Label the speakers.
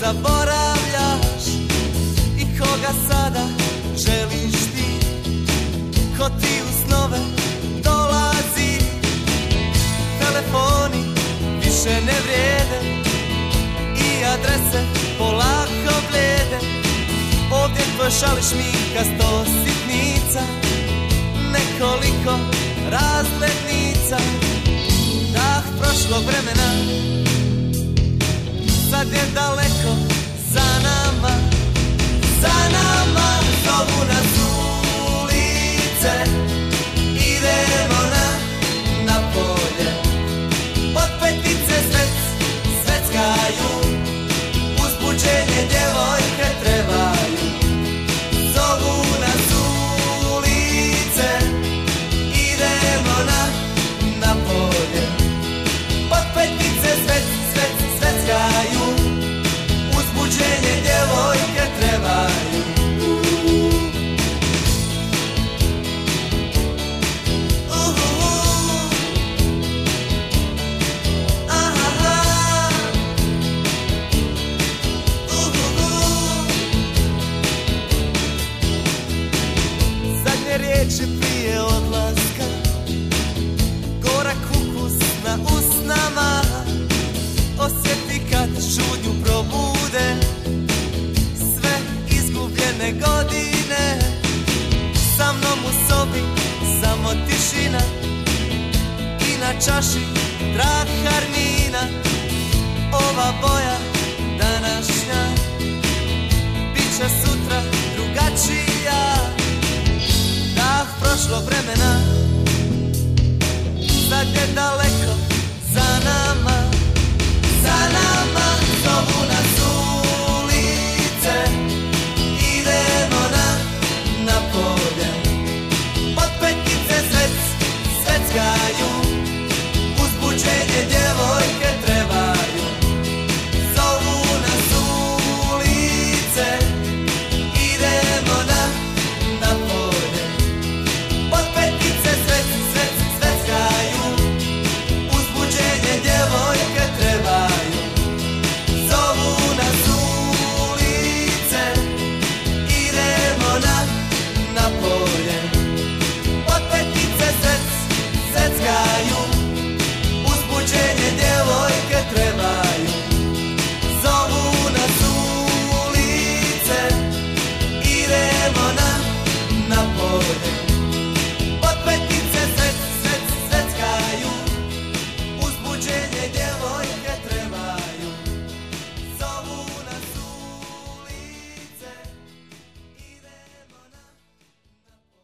Speaker 1: zaboravljaš? I koga sada želiš ti? Ko ti u snove dolazi? Telefoni više ne vrijede I adrese polako blede Ovdje tvoj šališ mi kasto sitnica Nekoliko razlednica Dah prošlog vremena Sad je daleko za nama riječi prije odlaska. Gorak ukus na usnama. Osjeti kad šudnju probude. Sve izgubljene godine. Sa mnom u sobi samo tišina. I na čaši drag harmina vremena. Sad je daleko